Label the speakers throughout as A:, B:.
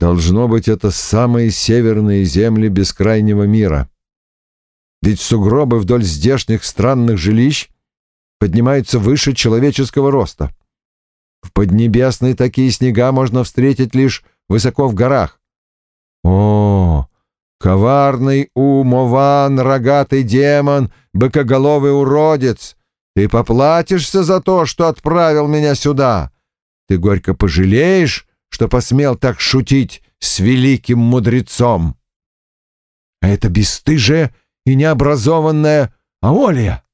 A: Должно быть, это самые северные земли бескрайнего мира. Ведь сугробы вдоль здешних странных жилищ поднимаются выше человеческого роста. В Поднебесной такие снега можно встретить лишь высоко в горах. О, коварный умован, рогатый демон, быкоголовый уродец, ты поплатишься за то, что отправил меня сюда. Ты горько пожалеешь, что посмел так шутить с великим мудрецом. А это бесстыжая и необразованная Аолия.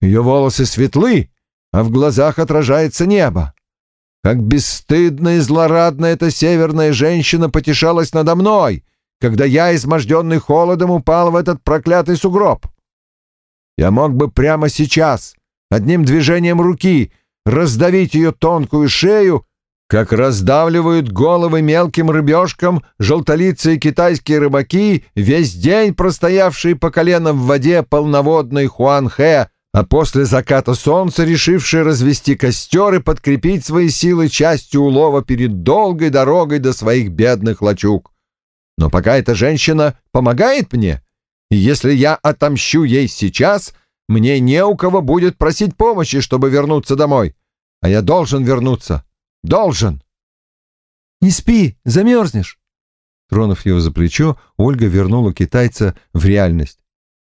A: Ее волосы светлы, а в глазах отражается небо. Как бесстыдно и злорадно эта северная женщина потешалась надо мной, когда я, изможденный холодом, упал в этот проклятый сугроб. Я мог бы прямо сейчас, одним движением руки, раздавить ее тонкую шею, как раздавливают головы мелким рыбешкам желтолицые китайские рыбаки, весь день простоявшие по колено в воде полноводной Хуанхэ, а после заката солнца решившие развести костер и подкрепить свои силы частью улова перед долгой дорогой до своих бедных лачуг. Но пока эта женщина помогает мне, и если я отомщу ей сейчас, мне не у кого будет просить помощи, чтобы вернуться домой. А я должен вернуться. Должен.
B: Не спи, замерзнешь. Тронув его за плечо, Ольга вернула китайца в реальность.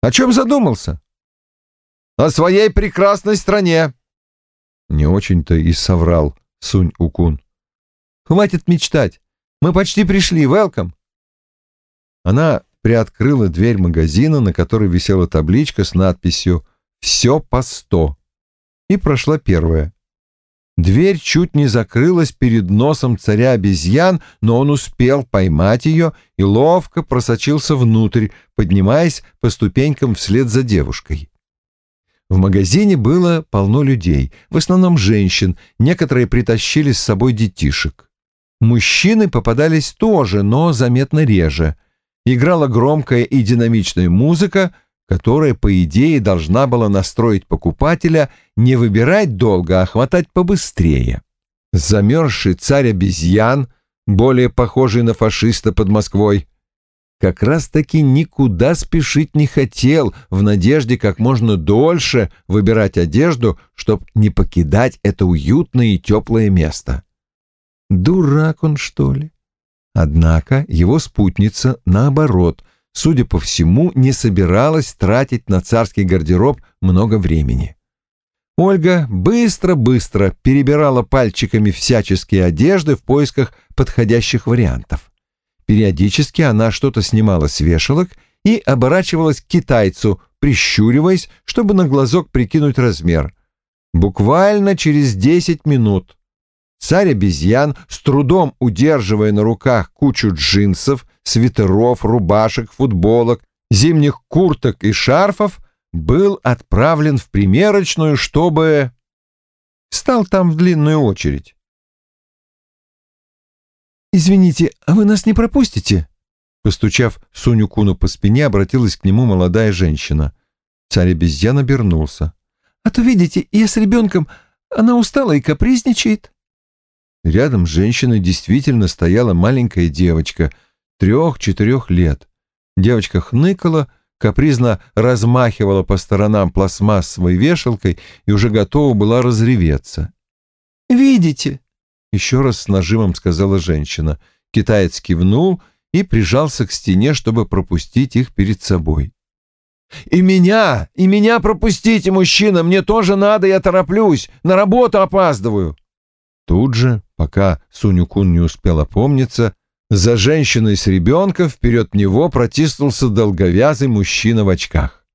A: О чем задумался? О своей прекрасной стране.
B: Не очень-то и соврал Сунь Укун.
A: Хватит мечтать. Мы почти пришли. Велкам.
B: Она приоткрыла дверь магазина, на которой висела табличка с надписью «Все по сто», и прошла первая. Дверь чуть не закрылась перед носом царя обезьян, но он успел поймать ее и ловко просочился внутрь, поднимаясь по ступенькам вслед за девушкой. В магазине было полно людей, в основном женщин, некоторые притащили с собой детишек. Мужчины попадались тоже, но заметно реже. Играла громкая и динамичная музыка, которая, по идее, должна была настроить покупателя не выбирать долго, а хватать побыстрее. Замерзший царь обезьян, более похожий на фашиста под Москвой, как раз-таки никуда спешить не хотел, в надежде как можно дольше выбирать одежду, чтобы не покидать это уютное и теплое место. Дурак он, что ли? Однако его спутница, наоборот, судя по всему, не собиралась тратить на царский гардероб много времени. Ольга быстро-быстро перебирала пальчиками всяческие одежды в поисках подходящих вариантов. Периодически она что-то снимала с вешалок и оборачивалась к китайцу, прищуриваясь, чтобы на глазок прикинуть размер. Буквально через десять минут царь обезьян, с трудом удерживая на руках кучу джинсов, свитеров, рубашек, футболок, зимних курток и шарфов, был отправлен в примерочную, чтобы... Стал там в длинную очередь. «Извините, а вы нас не пропустите?» Постучав Суню Куну по спине, обратилась к нему молодая женщина. Царь обезьян обернулся. «А то, видите, я с ребенком, она устала и капризничает». Рядом с женщиной действительно стояла маленькая девочка, трех-четырех лет. Девочка хныкала, капризно размахивала по сторонам пластмассовой вешалкой и уже готова была разреветься.
C: «Видите?»
B: — еще раз с нажимом сказала женщина. Китаец кивнул и прижался к стене, чтобы пропустить их перед собой.
A: «И меня! И меня пропустите, мужчина! Мне тоже надо, я тороплюсь! На работу опаздываю!»
B: Тут же, пока Сунюкун не успел опомниться, за женщиной с ребенком вперед него протиснулся долговязый мужчина в очках.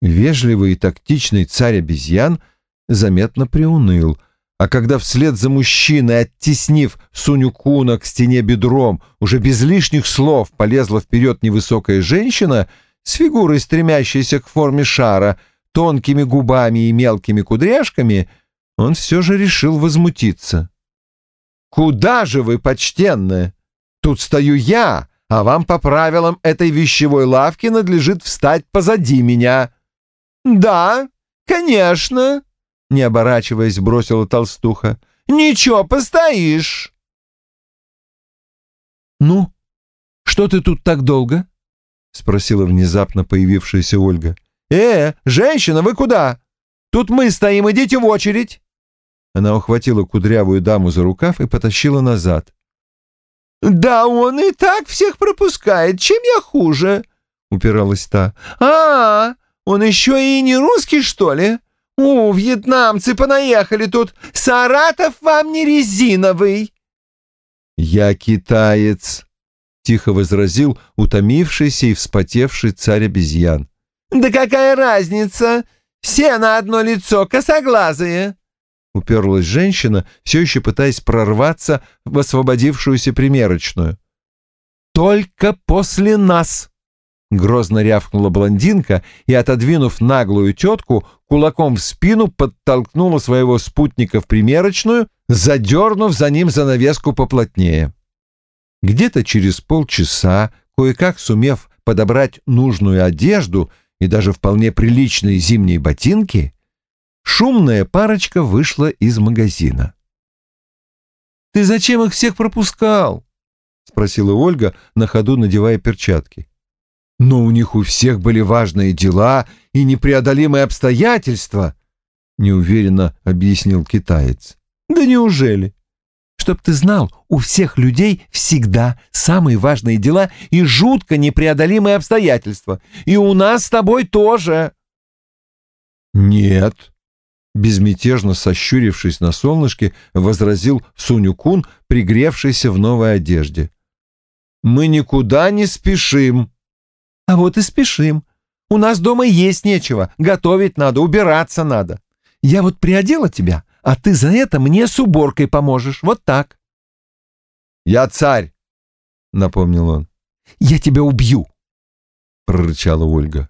B: Вежливый и тактичный царь обезьян заметно приуныл — а когда вслед за мужчиной, оттеснив Сунюкуна к стене бедром, уже без лишних слов полезла вперед невысокая женщина с фигурой, стремящейся к форме шара, тонкими губами и мелкими кудряшками, он все же решил возмутиться.
A: «Куда же вы, почтенная? Тут стою я, а вам по правилам этой вещевой лавки надлежит встать позади меня». «Да, конечно», не оборачиваясь, бросила толстуха. «Ничего, постоишь!»
B: «Ну, что ты тут так долго?» — спросила внезапно появившаяся Ольга. «Э, женщина, вы куда? Тут мы стоим, идите в очередь!» Она ухватила кудрявую даму за рукав и потащила назад. «Да он и так всех пропускает. Чем я хуже?» — упиралась та. «А, он еще и не русский, что ли? У, вьетнамцы понаехали тут. Саратов вам не резиновый!» «Я китаец», — тихо возразил утомившийся и вспотевший царь обезьян. «Да какая разница? Все на одно лицо, косоглазые!» Уперлась женщина, все еще пытаясь прорваться в освободившуюся примерочную. «Только после нас!» Грозно рявкнула блондинка и, отодвинув наглую тетку, кулаком в спину подтолкнула своего спутника в примерочную, задернув за ним занавеску поплотнее. Где-то через полчаса, кое-как сумев подобрать нужную одежду и даже вполне приличные зимние ботинки, шумная парочка вышла из магазина. «Ты зачем их всех пропускал?» — спросила Ольга, на ходу надевая перчатки. «Но у них у всех были важные дела и непреодолимые обстоятельства», — неуверенно объяснил китаец. «Да неужели? Чтоб ты знал, у всех людей всегда самые важные дела и жутко непреодолимые обстоятельства. И у нас с тобой тоже». «Нет», безмятежно сощурившись на солнышке, возразил Суню-кун, пригревшийся в новой одежде. «Мы никуда не спешим». «А вот и спешим. У нас дома есть нечего, готовить надо, убираться надо. Я вот приодела тебя, а ты за это мне с уборкой поможешь, вот так». «Я царь», — напомнил он. «Я тебя убью», — прорычала Ольга.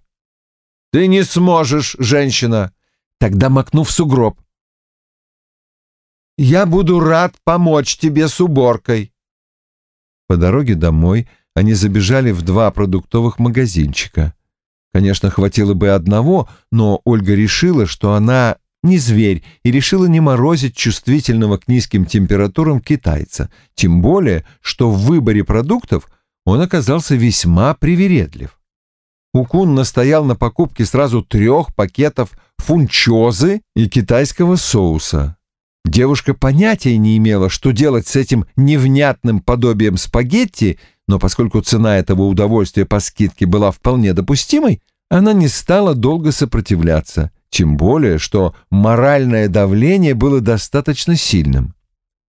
B: «Ты не сможешь, женщина», Тогда макну в сугроб. Я буду рад помочь тебе с уборкой. По дороге домой они забежали в два продуктовых магазинчика. Конечно, хватило бы одного, но Ольга решила, что она не зверь, и решила не морозить чувствительного к низким температурам китайца, тем более, что в выборе продуктов он оказался весьма привередлив. Укун настоял на покупке сразу трех пакетов фунчозы и китайского соуса. Девушка понятия не имела, что делать с этим невнятным подобием спагетти, но поскольку цена этого удовольствия по скидке была вполне допустимой, она не стала долго сопротивляться, тем более, что моральное давление было достаточно сильным.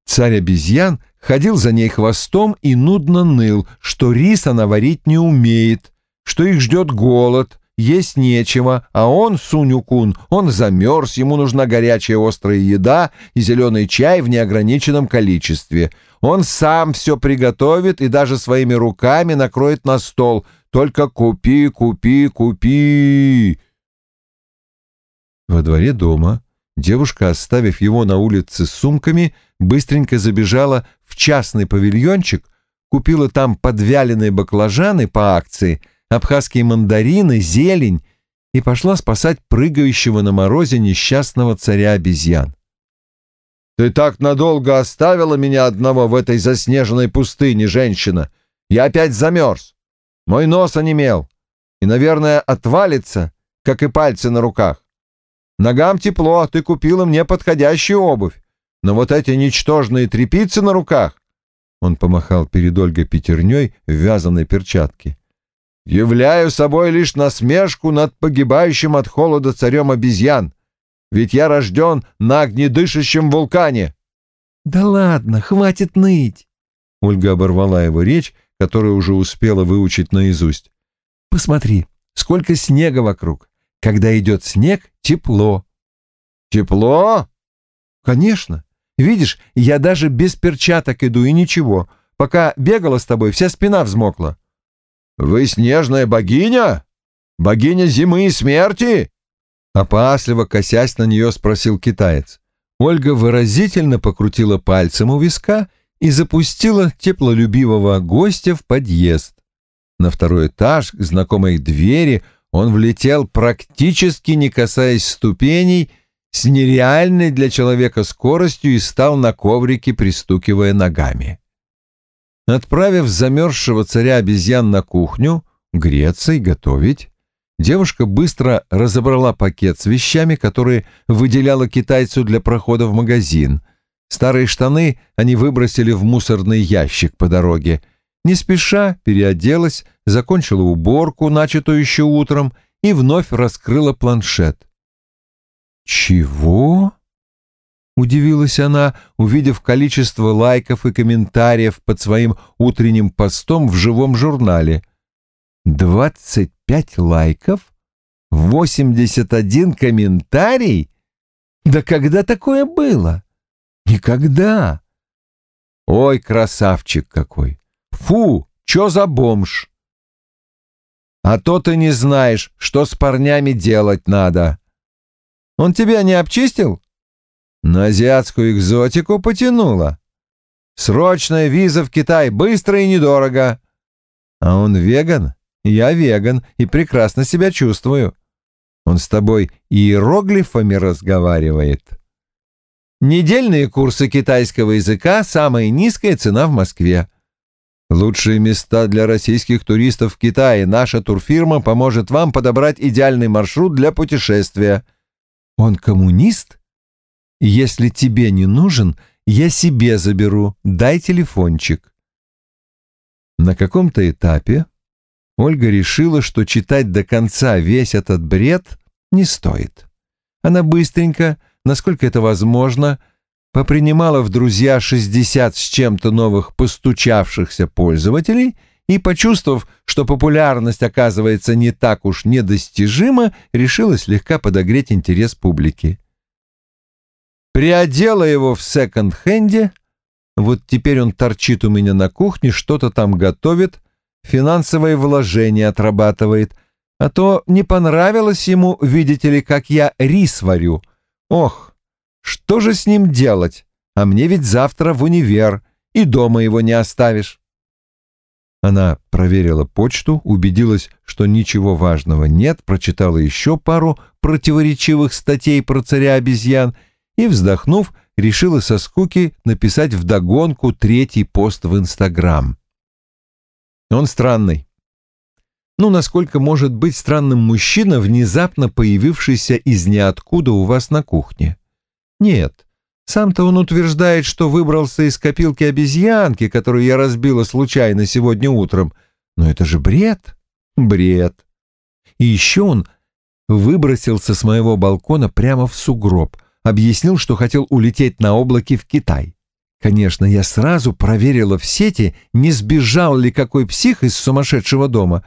B: Царь обезьян ходил за ней хвостом и нудно ныл, что рис она варить не умеет, что их ждет голод, есть нечего, а он, Сунюкун, он замерз, ему нужна горячая острая еда и зеленый чай в неограниченном количестве. Он сам все приготовит и даже своими руками накроет на стол. Только купи, купи, купи. Во дворе дома девушка, оставив его на улице с сумками, быстренько забежала в частный павильончик, купила там подвяленные баклажаны по акции — абхазские мандарины, зелень и пошла спасать прыгающего на морозе несчастного царя обезьян. «Ты так надолго оставила меня одного в этой заснеженной пустыне, женщина! Я опять замерз! Мой нос онемел и, наверное, отвалится, как и пальцы на руках. Ногам тепло, ты купила мне подходящую обувь, но вот эти ничтожные трепицы на руках...» Он помахал перед Ольгой пятерней в вязаной перчатке являю собой лишь насмешку над погибающим от холода царем обезьян, ведь я рожден на огнедышащем вулкане». «Да ладно, хватит ныть!» Ольга оборвала его речь, которую уже успела выучить наизусть. «Посмотри, сколько снега вокруг. Когда идет снег, тепло». «Тепло?» «Конечно. Видишь, я даже без перчаток иду и ничего. Пока бегала с тобой, вся спина взмокла. «Вы снежная богиня? Богиня зимы и смерти?» Опасливо косясь на нее спросил китаец. Ольга выразительно покрутила пальцем у виска и запустила теплолюбивого гостя в подъезд. На второй этаж к знакомой двери он влетел практически не касаясь ступеней, с нереальной для человека скоростью и стал на коврике, пристукивая ногами. Отправив замерзшего царя обезьян на кухню, греться и готовить, девушка быстро разобрала пакет с вещами, которые выделяла китайцу для прохода в магазин. Старые штаны они выбросили в мусорный ящик по дороге. Не спеша переоделась, закончила уборку, начатую еще утром, и вновь раскрыла планшет. «Чего?» — удивилась она, увидев количество лайков и комментариев под своим утренним постом в живом журнале. «Двадцать пять лайков? Восемьдесят один комментарий? Да когда такое было? Никогда!» «Ой, красавчик какой! Фу, чё за бомж!» «А то ты не знаешь, что с парнями делать надо!» «Он тебя не обчистил?» На азиатскую экзотику потянуло. Срочная виза в Китай, быстро и недорого. А он веган? Я веган и прекрасно себя чувствую. Он с тобой иероглифами разговаривает. Недельные курсы китайского языка, самая низкая цена в Москве. Лучшие места для российских туристов в Китае. Наша турфирма поможет вам подобрать идеальный маршрут для путешествия. Он коммунист? Если тебе не нужен, я себе заберу, дай телефончик. На каком-то этапе Ольга решила, что читать до конца весь этот бред не стоит. Она быстренько, насколько это возможно, попринимала в друзья 60 с чем-то новых постучавшихся пользователей и, почувствовав, что популярность оказывается не так уж недостижима, решила слегка подогреть интерес публики приодела его в секонд-хенде. Вот теперь он торчит у меня на кухне, что-то там готовит, финансовые вложения отрабатывает. А то не понравилось ему, видите ли, как я рис варю. Ох, что же с ним делать? А мне ведь завтра в универ, и дома его не оставишь. Она проверила почту, убедилась, что ничего важного нет, прочитала еще пару противоречивых статей про царя обезьян и, вздохнув, решила со скуки написать вдогонку третий пост в Инстаграм. Он странный. Ну, насколько может быть странным мужчина, внезапно появившийся из ниоткуда у вас на кухне? Нет, сам-то он утверждает, что выбрался из копилки обезьянки, которую я разбила случайно сегодня утром. Но это же бред, бред. И еще он выбросился с моего балкона прямо в сугроб, объяснил, что хотел улететь на облаке в Китай. Конечно, я сразу проверила в сети, не сбежал ли какой псих из сумасшедшего дома,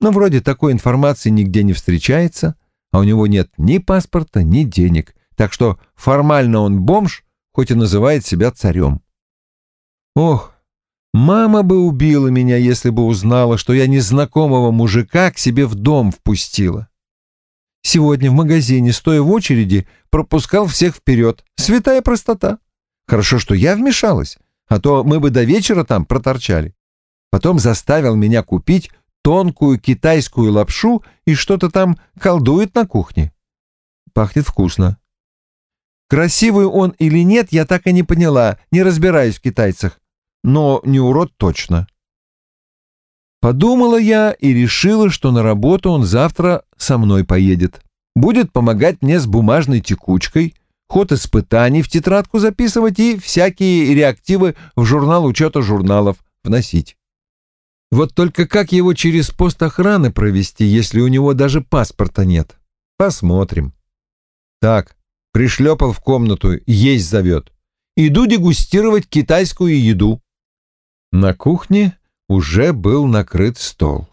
B: но вроде такой информации нигде не встречается, а у него нет ни паспорта, ни денег, так что формально он бомж, хоть и называет себя царем. Ох, мама бы убила меня, если бы узнала, что я незнакомого мужика к себе в дом впустила. Сегодня в магазине, стоя в очереди, пропускал всех вперед. Святая простота. Хорошо, что я вмешалась, а то мы бы до вечера там проторчали. Потом заставил меня купить тонкую китайскую лапшу и что-то там колдует на кухне. Пахнет вкусно. Красивый он или нет, я так и не поняла, не разбираюсь в китайцах. Но не урод точно. Подумала я и решила, что на работу он завтра со мной поедет. Будет помогать мне с бумажной текучкой, ход испытаний в тетрадку записывать и всякие реактивы в журнал учета журналов вносить. Вот только как его через пост охраны провести, если у него даже паспорта нет? Посмотрим. Так, пришлепал в комнату, есть зовет. Иду дегустировать китайскую еду. На кухне уже был накрыт стол.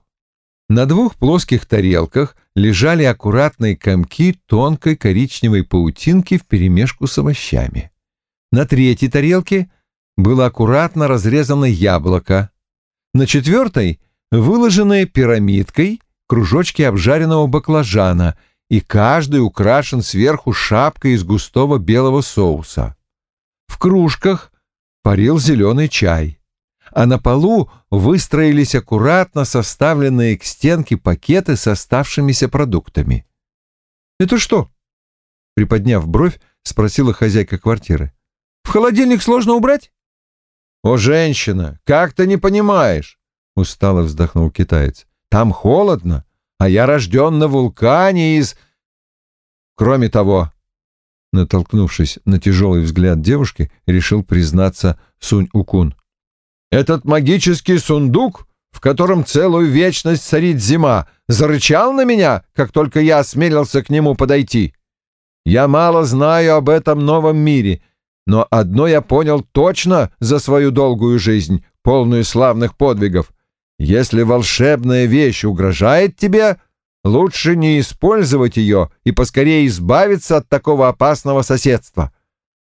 B: На двух плоских тарелках лежали аккуратные комки тонкой коричневой паутинки вперемешку с овощами. На третьей тарелке было аккуратно разрезано яблоко. На четвертой — выложенные пирамидкой кружочки обжаренного баклажана, и каждый украшен сверху шапкой из густого белого соуса. В кружках парил зеленый чай а на полу выстроились аккуратно составленные к стенке пакеты с оставшимися продуктами. «Это что?» — приподняв бровь, спросила хозяйка квартиры. «В холодильник сложно убрать?»
A: «О, женщина, как ты не понимаешь?» — устало вздохнул китаец. «Там холодно, а я рожден на вулкане из...» «Кроме того...» Натолкнувшись на тяжелый взгляд девушки, решил признаться Сунь-Укун. «Этот магический сундук, в котором целую вечность царит зима, зарычал на меня, как только я осмелился к нему подойти. Я мало знаю об этом новом мире, но одно я понял точно за свою долгую жизнь, полную славных подвигов. Если волшебная вещь угрожает тебе, лучше не использовать ее и поскорее избавиться от такого опасного соседства.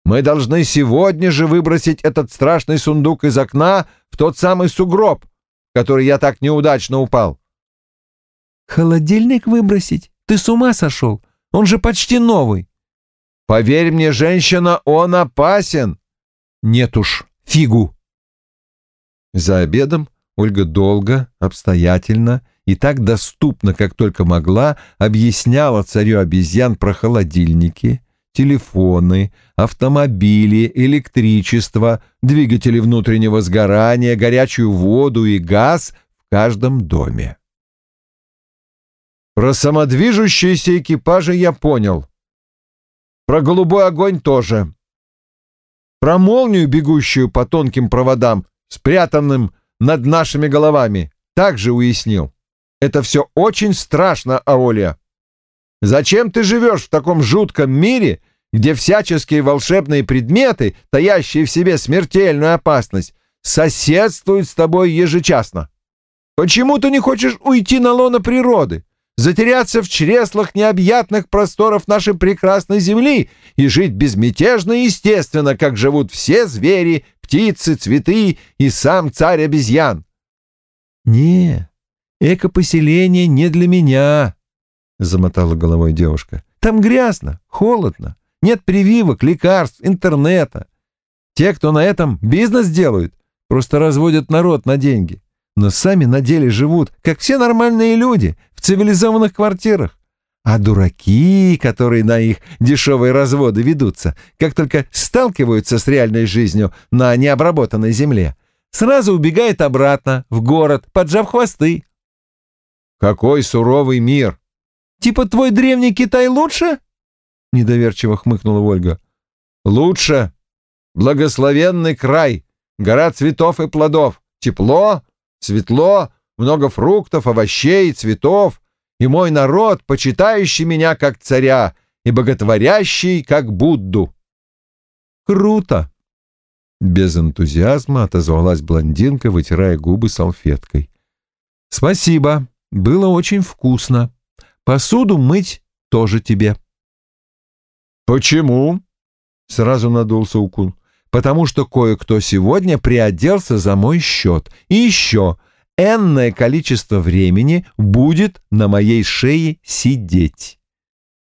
A: Мы должны сегодня же выбросить этот страшный сундук из окна в тот самый сугроб, в который я так неудачно упал.
C: «Холодильник выбросить? Ты с ума сошел? Он же почти новый!»
A: Поверь мне, женщина, он опасен.
B: Нет уж, фигу. За обедом Ольга долго, обстоятельно и так доступно, как только могла, объясняла царю обезьян про холодильники, телефоны, автомобили, электричество, двигатели внутреннего сгорания, горячую воду и газ в каждом доме.
A: Про самодвижущиеся экипажи я понял. Про голубой огонь тоже. Про молнию, бегущую по тонким проводам, спрятанным над нашими головами, также уяснил. Это все очень страшно, Аоля. Зачем ты живешь в таком жутком мире, где всяческие волшебные предметы, таящие в себе смертельную опасность, соседствуют с тобой ежечасно? Почему ты не хочешь уйти на лоно природы? затеряться в чреслах необъятных просторов нашей прекрасной земли и жить безмятежно и естественно, как живут все звери, птицы, цветы и сам царь обезьян.
B: «Не, экопоселение не для меня», — замотала головой девушка. «Там грязно, холодно, нет прививок, лекарств, интернета. Те, кто на этом бизнес делают, просто разводят народ на деньги но сами на деле живут, как все нормальные люди, в цивилизованных квартирах. А дураки, которые на их дешевые разводы ведутся, как только сталкиваются с реальной жизнью на необработанной земле, сразу убегают обратно, в город, поджав хвосты.
A: «Какой суровый мир!»
C: «Типа твой древний Китай лучше?» — недоверчиво хмыкнула Ольга.
A: «Лучше. Благословенный край, гора цветов и плодов, тепло, Светло, много фруктов, овощей, цветов, и мой народ, почитающий меня как царя и боготворящий как Будду.
B: Круто! Без энтузиазма отозвалась блондинка, вытирая губы салфеткой. Спасибо, было очень вкусно. Посуду мыть тоже тебе.
A: Почему? Сразу надулся Укун потому что кое-кто сегодня приоделся за мой счет. И еще энное количество времени будет на моей шее сидеть.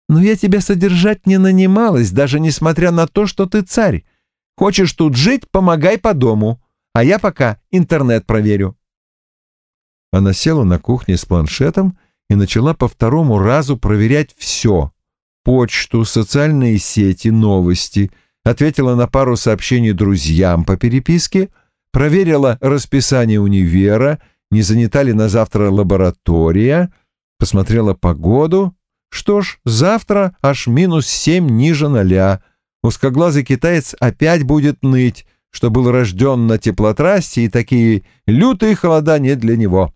C: Но я тебя содержать не нанималась, даже несмотря на то, что ты царь. Хочешь тут жить, помогай по дому, а я пока интернет проверю.
B: Она села на кухне с планшетом и начала по второму разу проверять все — почту, социальные сети, новости — ответила на пару сообщений друзьям по переписке, проверила расписание универа, не занята ли на завтра лаборатория, посмотрела погоду. Что ж, завтра аж минус семь ниже ноля. Узкоглазый китаец опять будет ныть, что был рожден на теплотрассе, и такие лютые холода не для него.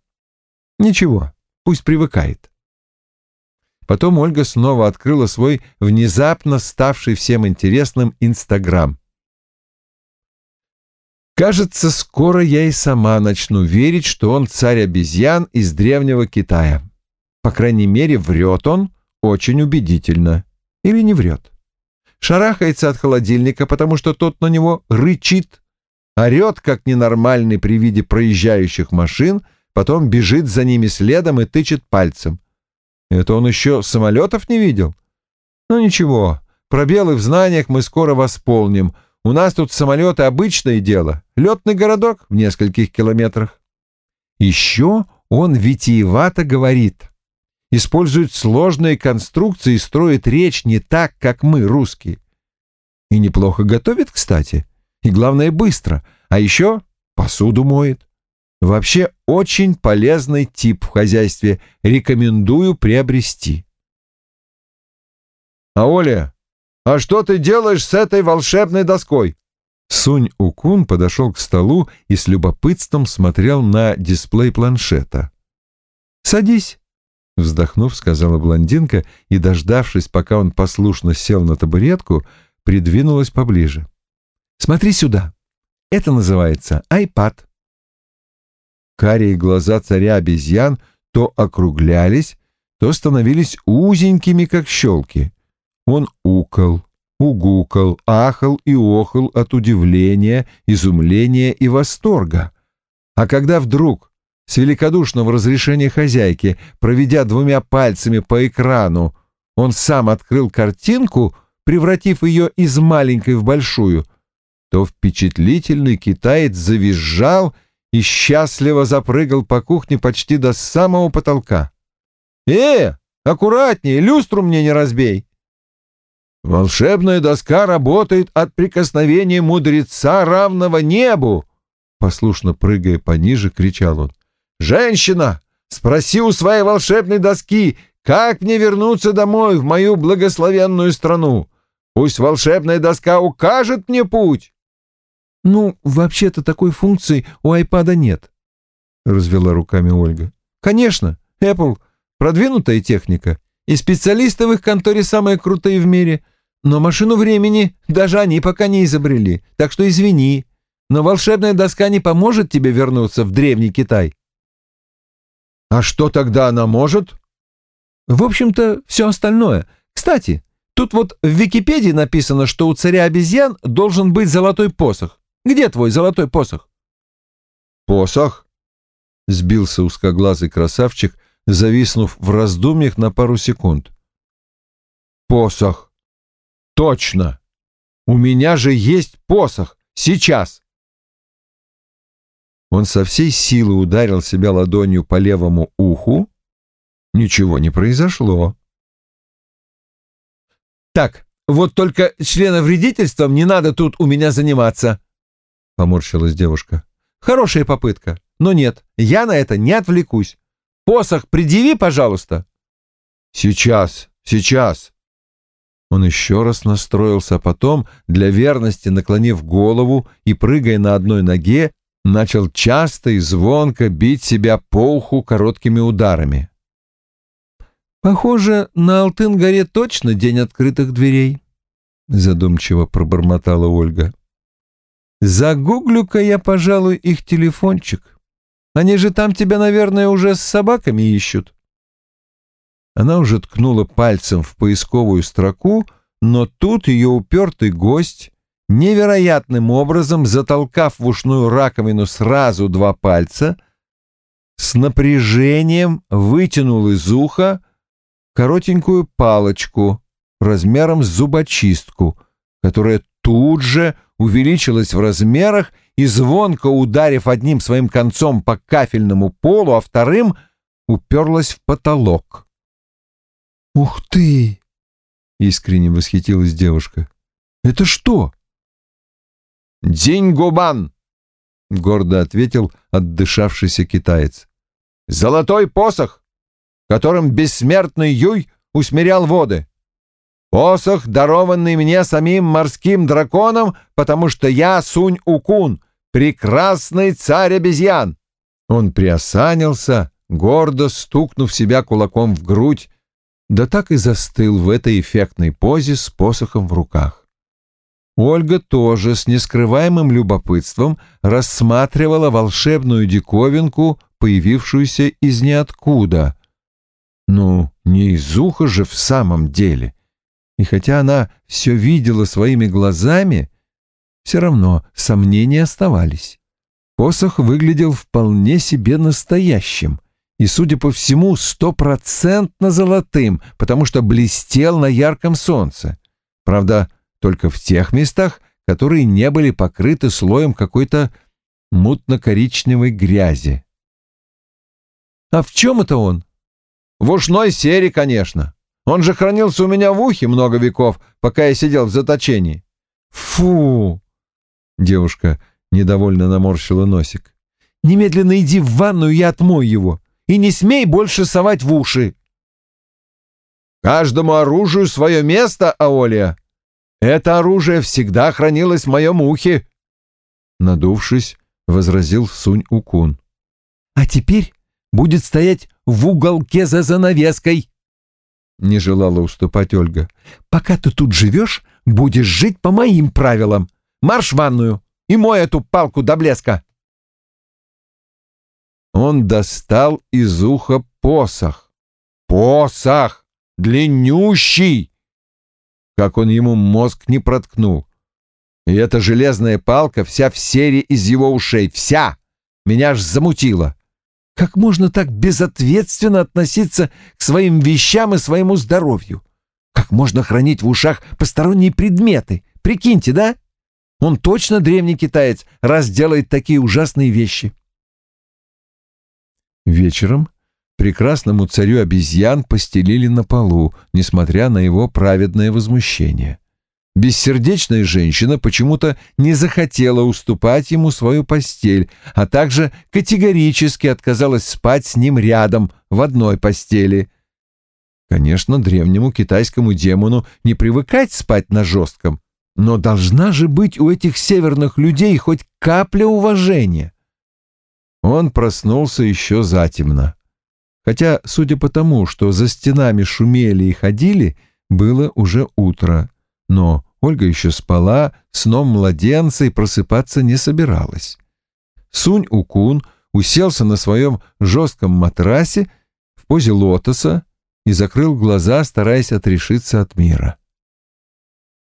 B: Ничего, пусть привыкает. Потом Ольга снова открыла свой внезапно ставший всем интересным Инстаграм. Кажется, скоро я и сама начну верить, что он царь обезьян из древнего Китая. По крайней мере, врет он очень убедительно. Или не врет. Шарахается от холодильника, потому что тот на него рычит, орет, как ненормальный при виде проезжающих машин, потом бежит за ними следом и тычет пальцем. Это он еще самолетов не видел? Ну ничего, пробелы в знаниях мы скоро восполним. У нас тут самолеты обычное дело. Летный городок в нескольких километрах. Еще он витиевато говорит. Использует сложные конструкции и строит речь не так, как мы, русские. И неплохо готовит, кстати. И главное, быстро.
C: А еще посуду моет. Вообще очень полезный тип в хозяйстве. Рекомендую приобрести.
A: А Оля, а что ты делаешь с этой волшебной доской?
B: Сунь Укун подошел к столу и с любопытством смотрел на дисплей планшета.
C: «Садись», — вздохнув, сказала блондинка и, дождавшись, пока он послушно сел на табуретку, придвинулась поближе. «Смотри сюда. Это называется iPad». Карие глаза царя обезьян то округлялись, то становились узенькими, как щелки. Он укал, угукал, ахал и охал от удивления, изумления и восторга. А когда вдруг, с великодушного разрешения хозяйки, проведя двумя пальцами по экрану, он сам открыл картинку, превратив ее из маленькой в большую, то впечатлительный китаец завизжал и счастливо запрыгал по кухне почти до самого потолка. «Э, аккуратнее, люстру мне не разбей!» «Волшебная доска работает от прикосновения мудреца, равного небу!» Послушно прыгая пониже, кричал он. «Женщина, спроси у своей волшебной доски, как мне вернуться домой, в мою благословенную страну? Пусть волшебная доска укажет мне путь!» «Ну, вообще-то такой функции у айпада нет», — развела руками Ольга. «Конечно, Apple — продвинутая техника, и специалисты в их конторе самые крутые в мире. Но машину времени даже они пока не изобрели, так что извини. Но волшебная доска не поможет тебе вернуться в древний Китай.
A: А что тогда она может?
C: В общем-то, все остальное. Кстати, тут вот в Википедии написано, что у царя обезьян должен быть золотой посох. Где твой золотой посох?
A: Посох? Сбился узкоглазый красавчик, зависнув в раздумьях на пару секунд. Посох. Точно! У меня же есть посох! Сейчас!» Он со всей силы ударил себя ладонью по левому уху. Ничего не произошло.
C: «Так, вот только членовредительством не надо тут у меня заниматься», — поморщилась девушка. «Хорошая попытка, но нет, я на это не отвлекусь. Посох предъяви, пожалуйста».
A: «Сейчас, сейчас»,
B: он еще раз настроился, а потом, для верности наклонив голову и прыгая на одной ноге, начал часто и звонко бить себя по уху короткими ударами.
C: «Похоже, на Алтын-горе точно день открытых дверей», — задумчиво пробормотала Ольга. «Загуглю-ка я, пожалуй, их телефончик. Они же там тебя, наверное, уже с собаками ищут». Она уже ткнула пальцем в поисковую строку, но тут ее упертый гость, невероятным образом затолкав в ушную раковину сразу два пальца, с напряжением вытянул из уха коротенькую палочку размером с зубочистку, которая тут же увеличилась в размерах и, звонко ударив одним своим концом по кафельному полу, а вторым уперлась в потолок. «Ух ты!» — искренне восхитилась девушка. «Это что?»
A: «Дзинь-губан!» — гордо ответил отдышавшийся китаец. «Золотой посох, которым бессмертный Юй усмирял воды. Посох, дарованный мне самим морским драконом, потому что я Сунь-Укун, прекрасный царь обезьян». Он приосанился, гордо стукнув себя кулаком в грудь, да так и застыл в этой эффектной позе с посохом в руках. Ольга тоже с нескрываемым любопытством рассматривала волшебную диковинку, появившуюся из ниоткуда. Ну, не из уха же в самом деле. И хотя она все видела своими глазами, все равно сомнения оставались. Посох выглядел вполне себе настоящим — и, судя по всему, стопроцентно золотым, потому что блестел на ярком солнце. Правда, только в тех местах, которые не были покрыты слоем какой-то мутно-коричневой грязи. «А в чем это он?» «В ушной сере, конечно. Он же хранился у меня в ухе много веков, пока я сидел в заточении».
B: «Фу!» Девушка
C: недовольно наморщила носик. «Немедленно иди в ванную и отмой его, и не смей больше совать в уши!» «Каждому оружию свое место, Аолия. Это оружие всегда хранилось в моем ухе!» Надувшись, возразил Сунь-Укун. «А теперь будет стоять в уголке за занавеской!» Не желала уступать Ольга. «Пока ты тут живешь, будешь жить по моим правилам. Марш в ванную и мой эту палку до блеска!» Он достал из уха посох. Посох! Длиннющий! Как он ему мозг не проткнул. И эта железная палка вся в сере из его ушей. Вся! Меня аж замутило. Как можно так безответственно относиться к своим вещам и своему здоровью? Как можно хранить в ушах посторонние предметы? Прикиньте, да? Он точно древний китаец, раз делает такие ужасные вещи. Вечером прекрасному царю обезьян постелили на полу, несмотря на его праведное возмущение. Бессердечная женщина почему-то не захотела уступать ему свою постель, а также категорически отказалась спать с ним рядом в одной постели. Конечно, древнему китайскому демону не привыкать спать на жестком, но должна же быть у этих северных людей хоть капля уважения. Он проснулся еще затемно. Хотя, судя по тому, что за стенами шумели и ходили, было уже утро но Ольга еще спала, сном младенца и просыпаться не собиралась. Сунь-Укун уселся на своем жестком матрасе в позе лотоса и закрыл глаза, стараясь отрешиться от мира.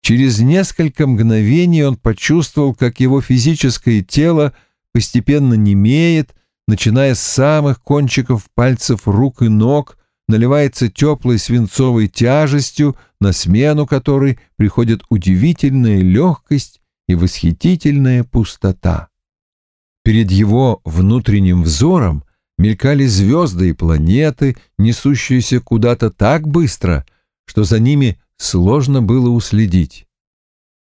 C: Через несколько мгновений он почувствовал, как его физическое тело постепенно немеет, начиная с самых кончиков пальцев рук и ног, наливается теплой свинцовой тяжестью, на смену которой приходит удивительная легкость и восхитительная пустота. Перед его внутренним взором мелькали звезды и планеты, несущиеся куда-то так быстро, что за ними сложно было уследить.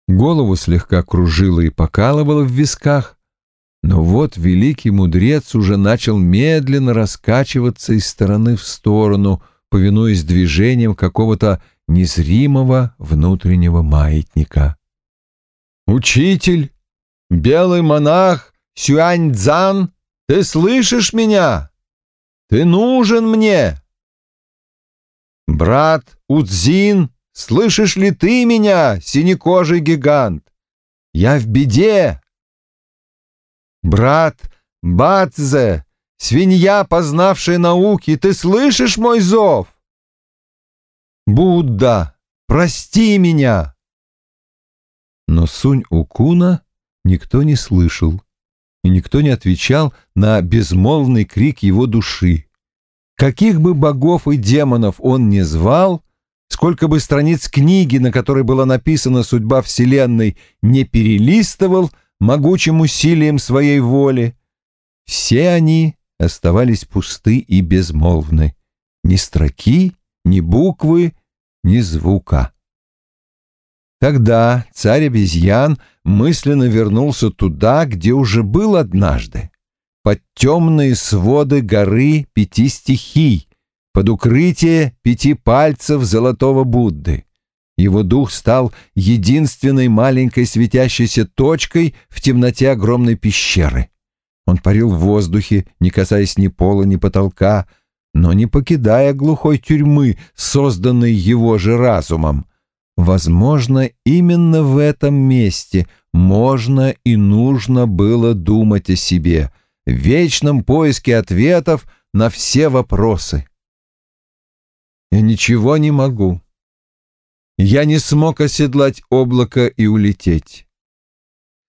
C: Голову слегка кружило и покалывало в висках, но вот великий мудрец уже начал медленно раскачиваться из стороны в сторону, повинуясь движением какого-то незримого внутреннего маятника. «Учитель, белый монах Сюань-Дзан, ты слышишь меня? Ты нужен мне!» «Брат Удзин, слышишь ли ты меня, синекожий гигант? Я в беде!» «Брат Бадзе, свинья, познавшая науки, ты слышишь мой зов?» «Будда, прости меня!» Но Сунь-Укуна никто не слышал, и никто не отвечал на безмолвный крик его души. Каких бы богов и демонов он не звал, сколько бы страниц книги, на которой была написана судьба Вселенной, не перелистывал — могучим усилием своей воли, все они оставались пусты и безмолвны. Ни строки, ни буквы, ни звука. Тогда царь обезьян мысленно вернулся туда, где уже был однажды, под темные своды горы пяти стихий, под укрытие пяти пальцев золотого Будды. Его дух стал единственной маленькой светящейся точкой в темноте огромной пещеры. Он парил в воздухе, не касаясь ни пола, ни потолка, но не покидая глухой тюрьмы, созданной его же разумом. Возможно, именно в этом месте можно и нужно было думать о себе, в вечном поиске ответов на все вопросы. «Я ничего не могу», я не смог оседлать облако и улететь.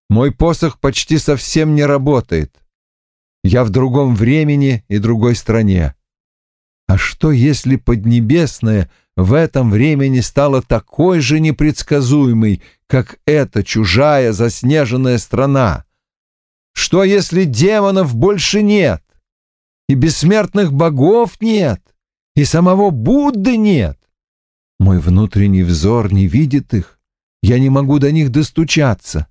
C: Мой посох почти совсем не работает. Я в другом времени и другой стране. А что, если Поднебесное в этом времени стало такой же непредсказуемой, как эта чужая заснеженная страна? Что, если демонов больше нет, и бессмертных богов нет, и самого Будды нет? Мой внутренний взор не видит их. Я не могу до них достучаться.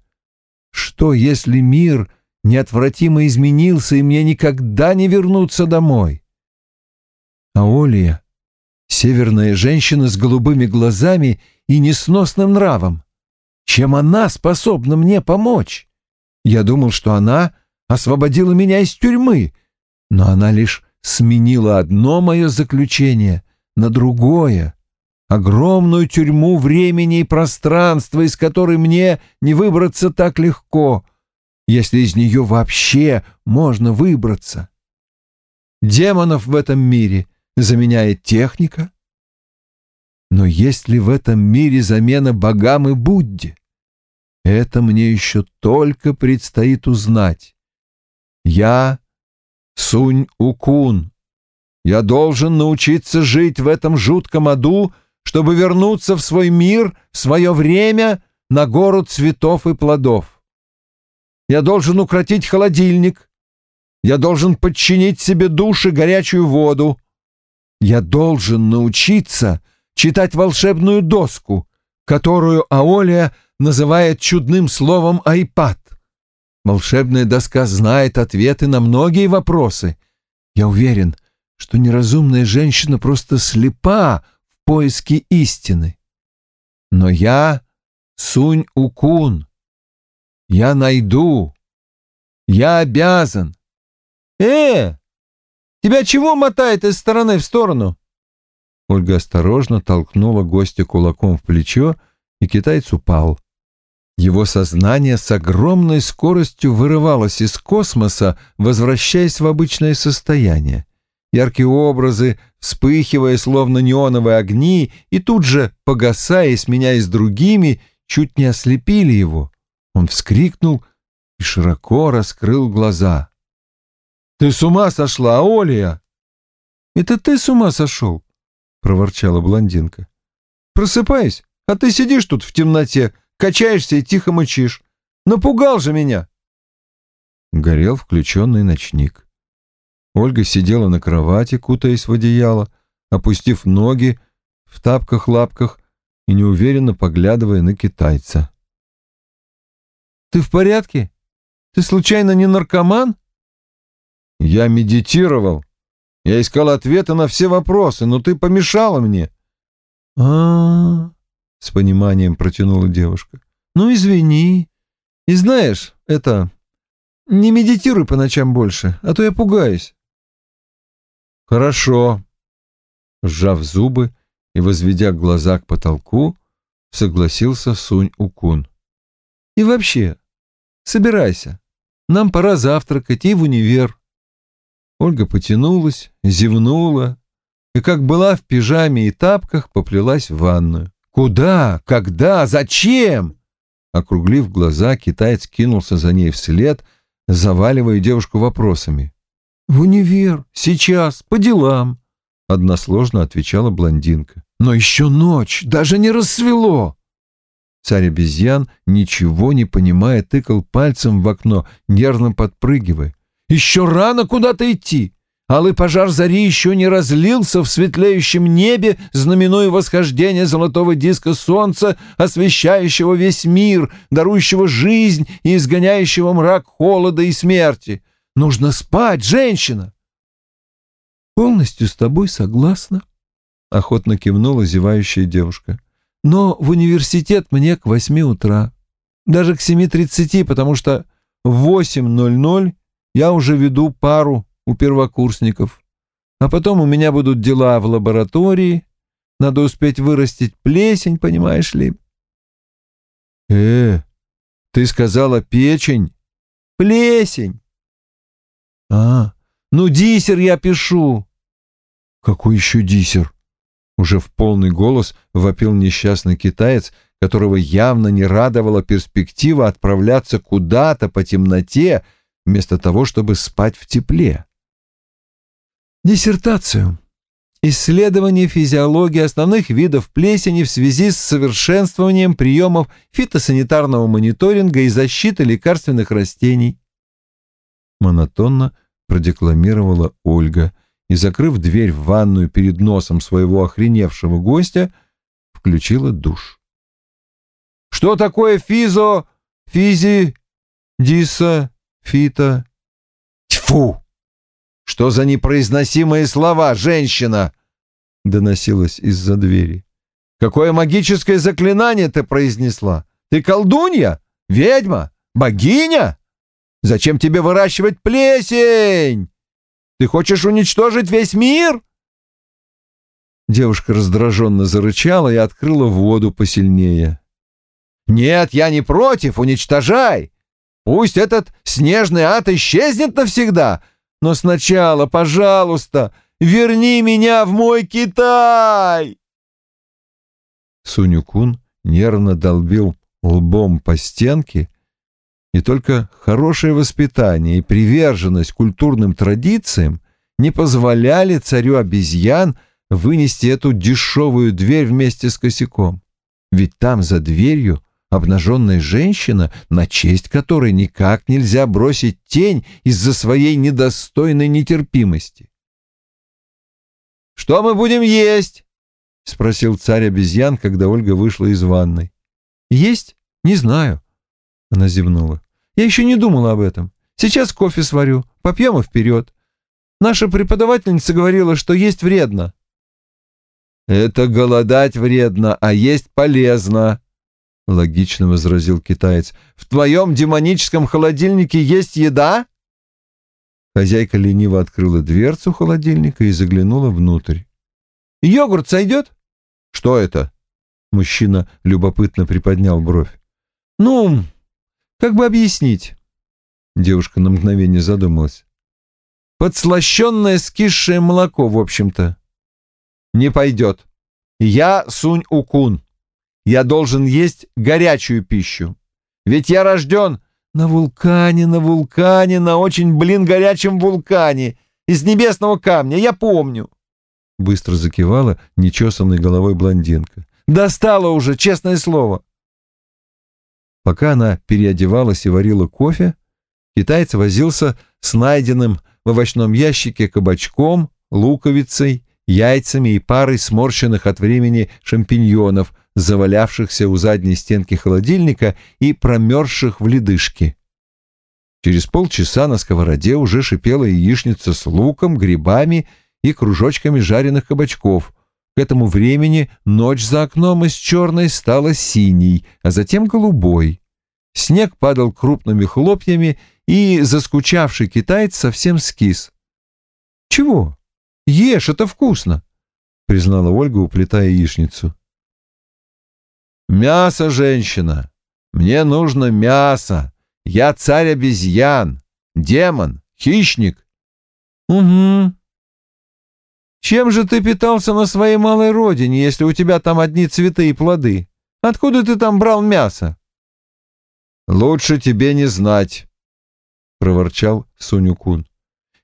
C: Что, если мир неотвратимо изменился, и мне никогда не вернуться домой. А Олия — северная женщина с голубыми глазами и несносным нравом. Чем она способна мне помочь? Я думал, что она освободила меня из тюрьмы, но она лишь сменила одно мое заключение на другое, огромную тюрьму времени и пространства, из которой мне не выбраться так легко, если из нее вообще можно выбраться. Демонов в этом мире заменяет техника. Но есть ли в этом мире замена богам и Будде? Это мне еще только предстоит узнать. Я Сунь-Укун. Я должен научиться жить в этом жутком аду, чтобы вернуться в свой мир, в свое время, на гору цветов и плодов. Я должен укротить холодильник. Я должен подчинить себе душ горячую воду. Я должен научиться читать волшебную доску, которую Аолия называет чудным словом «айпад». Волшебная доска знает ответы на многие вопросы. Я уверен, что неразумная женщина просто слепа в поиске истины. Но я Сунь-Укун. Я найду. Я обязан. Э, тебя чего мотает из стороны в сторону? Ольга осторожно толкнула гостя кулаком в плечо, и китаец упал. Его сознание с огромной скоростью вырывалось из космоса, возвращаясь в обычное состояние. Яркие образы, вспыхивая словно неоновые огни, и тут же, погасая сменяясь другими, чуть не ослепили его. Он вскрикнул и широко раскрыл глаза. «Ты с ума сошла, Олия!» «Это ты с ума сошел?» — проворчала блондинка. «Просыпайся, а ты сидишь тут в темноте, Качаешься и тихо мычишь. Напугал же меня!» Горел включенный ночник. Ольга сидела на кровати, кутаясь в одеяло, опустив ноги в тапках-лапках и неуверенно поглядывая на китайца. «Ты в порядке? Ты случайно не наркоман?» «Я медитировал. Я искал ответы на все вопросы, но ты помешала мне». «А-а-а!» — с пониманием протянула девушка. «Ну, извини. И знаешь, это... Не медитируй по ночам больше, а то я пугаюсь». «Хорошо». Сжав зубы и возведя глаза к потолку, согласился Сунь-Укун. «И вообще, собирайся. Нам пора завтракать и в универ». Ольга потянулась, зевнула и, как была в пижаме и тапках, поплелась в ванную. «Куда? Когда? Зачем?» Округлив глаза, китаец кинулся за ней вслед, заваливая девушку вопросами. «В универ, сейчас, по делам», — односложно отвечала блондинка. «Но еще ночь, даже не рассвело!» Царь обезьян, ничего не понимая, тыкал пальцем в окно, нервно подпрыгивая. «Еще рано куда-то идти! Алый пожар зари еще не разлился в светлеющем небе, знаменуя восхождение золотого диска солнца, освещающего весь мир, дарующего жизнь и изгоняющего мрак холода и смерти. Нужно спать, женщина!» «Полностью с тобой согласна», — охотно кивнула зевающая девушка. «Но в университет мне к восьми утра. Даже к семи тридцати, потому что в восемь ноль ноль я уже веду пару у первокурсников. А потом у меня будут дела в лаборатории. Надо успеть вырастить плесень, понимаешь ли. Э, ты сказала печень? Плесень. А, ну диссер я пишу. Какой еще диссер? Уже в полный голос вопил несчастный китаец, которого явно не радовала перспектива отправляться куда-то по темноте, вместо того, чтобы спать в тепле. Диссертацию. Исследование физиологии основных видов плесени в связи с совершенствованием приемов фитосанитарного мониторинга и защиты лекарственных растений. Монотонно продекламировала Ольга и, закрыв дверь в ванную перед носом своего охреневшего гостя, включила душ. «Что такое физо... физи... диса... Фита.
A: Тьфу! Что за непроизносимые слова, женщина? Доносилось из-за двери. Какое магическое заклинание ты произнесла? Ты колдунья? Ведьма? Богиня? Зачем тебе выращивать плесень? Ты хочешь уничтожить весь мир?
C: Девушка раздраженно зарычала и открыла воду посильнее.
A: «Нет, я не против, уничтожай! Пусть этот снежный ад исчезнет навсегда, но сначала, пожалуйста, верни меня в мой Китай!»
C: Сунюкун нервно долбил лбом по стенке, и только хорошее воспитание и приверженность культурным традициям не позволяли царю обезьян вынести эту дешевую дверь вместе с косяком. Ведь там за дверью обнаженная женщина, на честь которой никак нельзя бросить тень из-за своей недостойной нетерпимости.
A: «Что мы будем есть?» — спросил царь обезьян, когда Ольга вышла из ванной.
C: «Есть? Не знаю». Она зевнула. «Я еще не думала об этом. Сейчас кофе сварю, попьем и вперед. Наша преподавательница говорила, что есть вредно».
A: «Это голодать вредно, а есть полезно», — логично возразил китаец. «В твоем демоническом холодильнике есть еда?»
C: Хозяйка лениво открыла дверцу холодильника и заглянула внутрь.
A: «Йогурт сойдет?»
C: «Что это?» Мужчина любопытно приподнял бровь.
A: «Ну, как бы объяснить?»
C: Девушка на мгновение задумалась.
A: «Подслащенное скисшее молоко, в общем-то». «Не пойдет. Я Сунь-Укун. Я должен есть горячую пищу. Ведь я рожден на вулкане, на вулкане, на очень, блин, горячем вулкане, из небесного камня, я помню».
C: Быстро закивала нечесанной головой блондинка.
A: «Достала уже, честное слово.
C: Пока она переодевалась и варила кофе, китаец возился с найденным в овощном ящике кабачком, луковицей, яйцами и парой сморщенных от времени шампиньонов, завалявшихся у задней стенки холодильника и промерзших в ледышке. Через полчаса на сковороде уже шипела яичница с луком, грибами и кружочками жареных кабачков. К этому времени ночь за окном из черной стала синей, а затем голубой. Снег падал крупными хлопьями, и заскучавший китаец совсем скис.
A: «Чего? Ешь, это вкусно!» — признала Ольга, уплетая яичницу. «Мясо, женщина! Мне нужно мясо! Я царь обезьян, демон, хищник!» «Угу, чем же ты питался на своей малой родине, если у тебя там одни цветы и плоды? Откуда ты там брал мясо? Лучше тебе не знать, проворчал Сунюкун.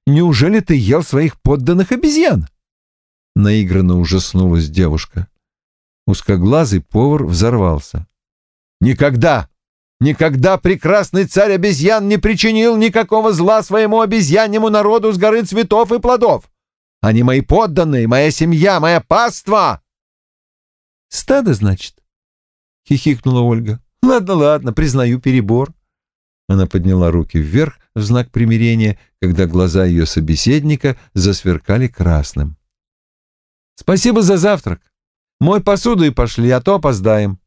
A: Неужели ты ел своих подданных обезьян? Наигранно ужаснулась девушка. Узкоглазый повар взорвался. Никогда, никогда прекрасный царь обезьян не причинил никакого зла своему обезьяннему народу с горы цветов и плодов. Они мои подданные, моя семья, моя паства!» «Стадо, значит?» — хихикнула Ольга. «Ладно, ладно, признаю перебор». Она подняла руки вверх в знак примирения, когда глаза ее собеседника засверкали красным. «Спасибо за завтрак. Мой посуду и пошли, а то опоздаем».